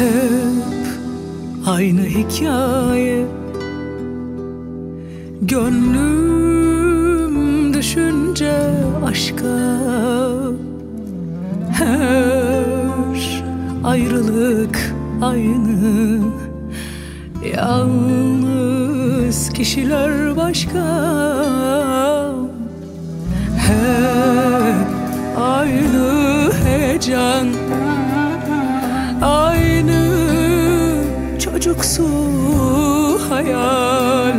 Hep aynı hikaye. Gönlüm düşünce aşka Her ayrılık aynı. Yalnız kişiler başka. Hep aynı heyecan çocuksu hayal.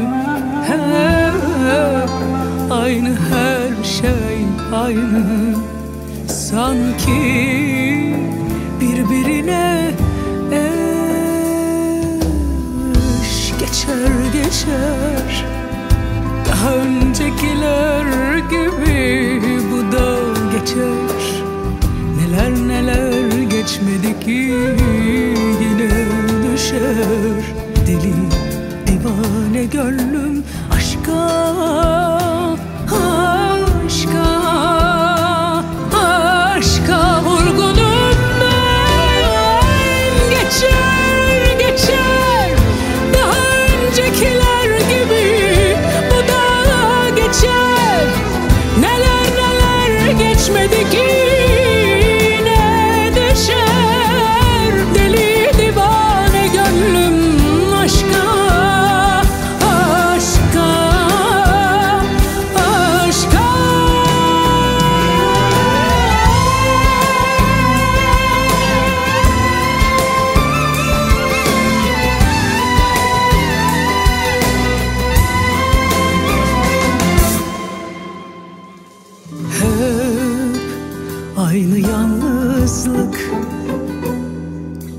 Hep aynı her şey aynı. Sanki birbirine eş geçer geçer. Daha öncekiler gibi bu da geçer. Neler neler geçmedi ki düşer Deli divane gönlüm aynı yalnızlık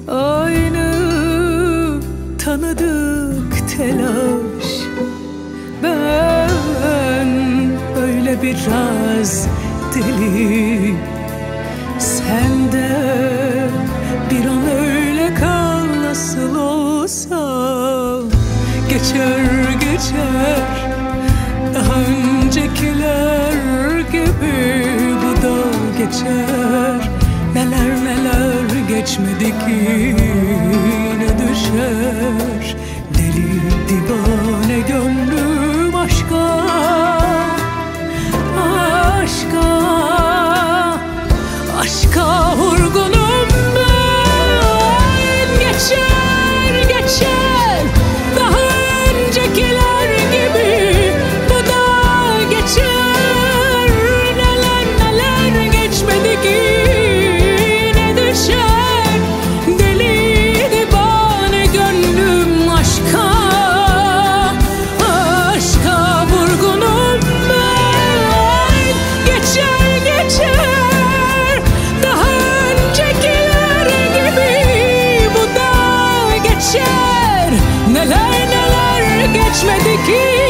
Aynı tanıdık telaş. Ben öyle biraz deli Sen de bir an öyle kal nasıl olsa. Geçer geçer geçer. Neler neler geçmedi ki ne düşer. Deli divane gönlüm aşka Aşka. Aşka vurgunum geçmedi